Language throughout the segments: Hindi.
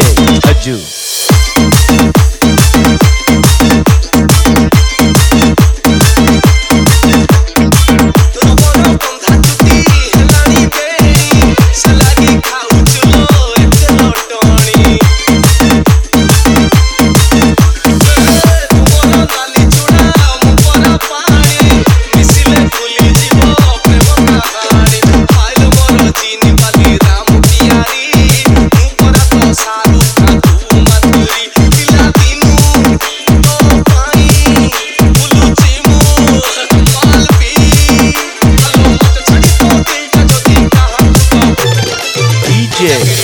DJ, a Jew. DJ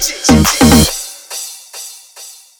Ch- ch- ch-